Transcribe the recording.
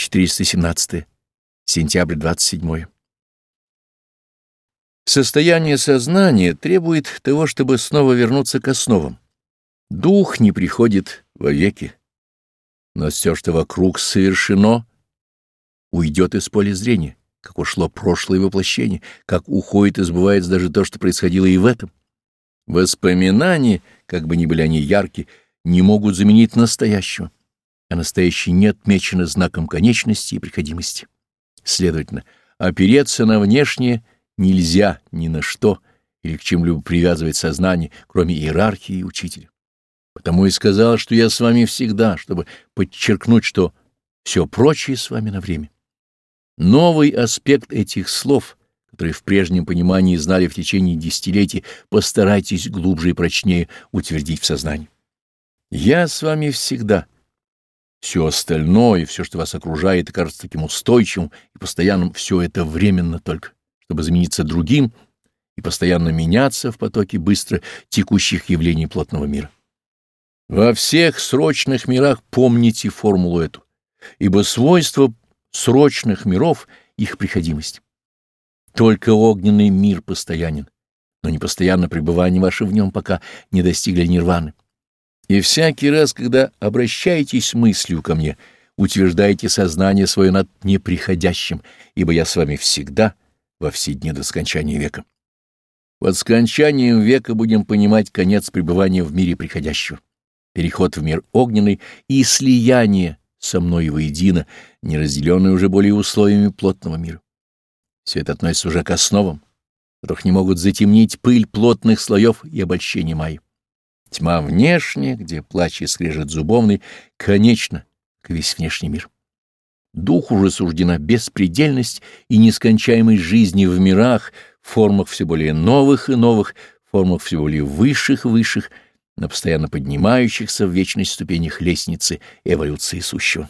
417. Сентябрь 27. Состояние сознания требует того, чтобы снова вернуться к основам. Дух не приходит вовеки, но все, что вокруг совершено, уйдет из поля зрения, как ушло прошлое воплощение, как уходит и сбывается даже то, что происходило и в этом. Воспоминания, как бы ни были они ярки, не могут заменить настоящего, а настоящее не отмечено знаком конечности и приходимости. Следовательно, опереться на внешнее нельзя ни на что или к чему-либо привязывать сознание, кроме иерархии и учителя. Потому и сказал, что я с вами всегда, чтобы подчеркнуть, что все прочее с вами на время. Новый аспект этих слов, которые в прежнем понимании знали в течение десятилетий, постарайтесь глубже и прочнее утвердить в сознании. Я с вами всегда. Все остальное, все, что вас окружает кажется таким устойчивым и постоянным, все это временно только, чтобы замениться другим и постоянно меняться в потоке быстро текущих явлений плотного мира. Во всех срочных мирах помните формулу эту, ибо свойство срочных миров — их приходимость. Только огненный мир постоянен, но непостоянно пребывание ваше в нем пока не достигли нирваны. И всякий раз, когда обращаетесь мыслью ко мне, утверждайте сознание свое над неприходящим, ибо я с вами всегда, во все дни до скончания века. Под скончанием века будем понимать конец пребывания в мире приходящего переход в мир огненный и слияние со мной воедино, не разделенное уже более условиями плотного мира. Все это относится уже к основам, которых не могут затемнить пыль плотных слоев и обольщение майя. Тьма внешняя, где плач и скрежет зубовный, конечно, как весь внешний мир. Духу уже суждена беспредельность и нескончаемость жизни в мирах, формах все более новых и новых, формах все более высших и высших, на постоянно поднимающихся в вечной ступенях лестницы эволюции сущего.